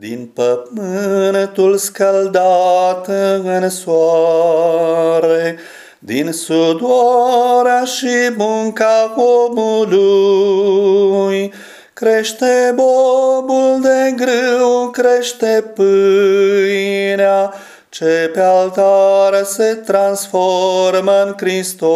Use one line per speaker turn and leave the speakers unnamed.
Din pământul scaldat, în soare, din sudoarea și munca omului, crește bobul de grâu, crește pâinea, ce pe altar se transformă în Hristos.